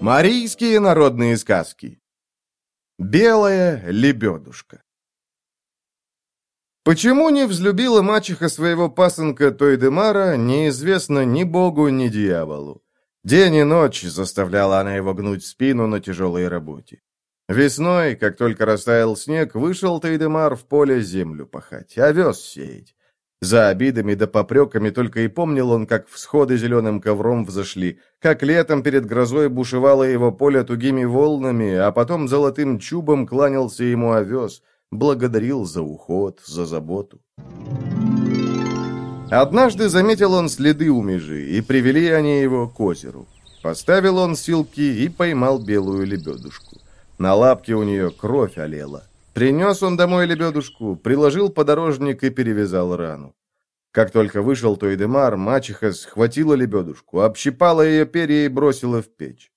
Марийские народные сказки Белая лебедушка Почему не взлюбила мачеха своего пасынка Тойдемара, неизвестно ни богу, ни дьяволу. День и ночь заставляла она его гнуть спину на тяжелой работе. Весной, как только растаял снег, вышел Тайдемар в поле землю пахать, овес сеять. За обидами да попреками только и помнил он, как всходы зеленым ковром взошли, как летом перед грозой бушевало его поле тугими волнами, а потом золотым чубом кланялся ему овес, благодарил за уход, за заботу. Однажды заметил он следы у межи, и привели они его к озеру. Поставил он силки и поймал белую лебедушку. На лапке у нее кровь олела. Принес он домой лебедушку, приложил подорожник и перевязал рану. Как только вышел Тойдемар, мачеха схватила лебедушку, общипала ее перья и бросила в печь.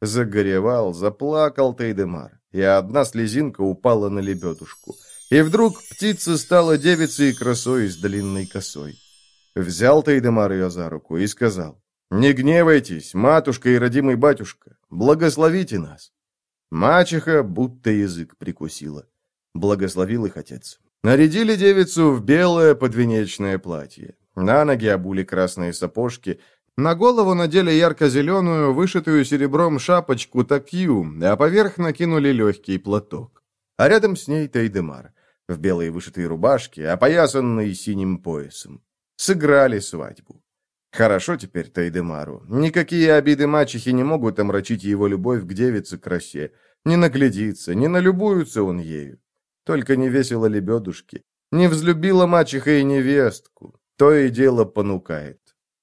Загоревал, заплакал Тейдемар, и одна слезинка упала на лебедушку. И вдруг птица стала девицей красой с длинной косой. Взял Тейдемар ее за руку и сказал, «Не гневайтесь, матушка и родимый батюшка, благословите нас». Мачеха будто язык прикусила. Благословил их отец. Нарядили девицу в белое подвенечное платье. На ноги обули красные сапожки, на голову надели ярко-зеленую, вышитую серебром шапочку такью, а поверх накинули легкий платок. А рядом с ней Тейдемар, в белой вышитой рубашке, опоясанной синим поясом. Сыграли свадьбу. Хорошо теперь Тейдемару. Никакие обиды мачехи не могут омрачить его любовь к девице красе. Не наглядится, не налюбуется он ею. Только не весело лебедушки. Не взлюбила мачеха и невестку. То и дело понукает.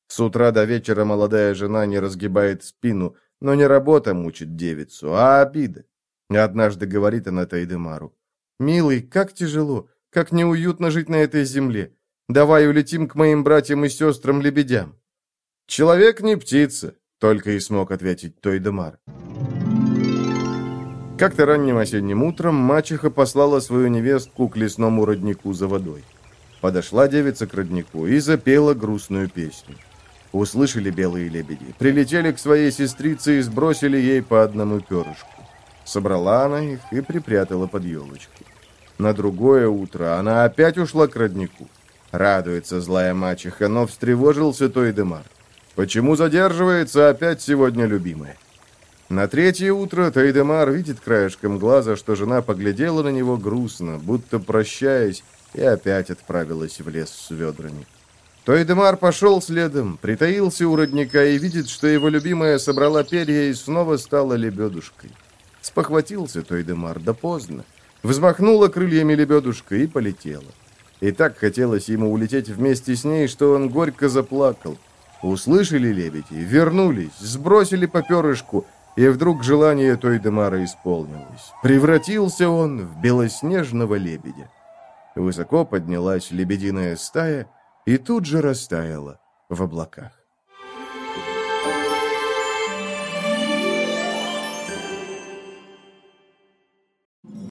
С утра до вечера молодая жена не разгибает спину, но не работа мучит девицу, а обида. Однажды говорит она Тайдемару. «Милый, как тяжело, как неуютно жить на этой земле. Давай улетим к моим братьям и сестрам-лебедям». «Человек не птица», — только и смог ответить Тойдемар. Как-то ранним осенним утром мачеха послала свою невестку к лесному роднику за водой. Подошла девица к роднику и запела грустную песню. Услышали белые лебеди, прилетели к своей сестрице и сбросили ей по одному перышку. Собрала она их и припрятала под елочку. На другое утро она опять ушла к роднику. Радуется злая мачеха, но встревожился Тойдемар. Почему задерживается опять сегодня любимая? На третье утро Тайдемар видит краешком глаза, что жена поглядела на него грустно, будто прощаясь, и опять отправилась в лес с ведрами. Тойдемар пошел следом, притаился у родника и видит, что его любимая собрала перья и снова стала лебедушкой. Спохватился Тойдемар, да поздно. Взмахнула крыльями лебедушка и полетела. И так хотелось ему улететь вместе с ней, что он горько заплакал. Услышали лебеди, вернулись, сбросили по перышку — и вдруг желание той Демара исполнилось. Превратился он в белоснежного лебедя. Высоко поднялась лебединая стая и тут же растаяла в облаках. Thank you.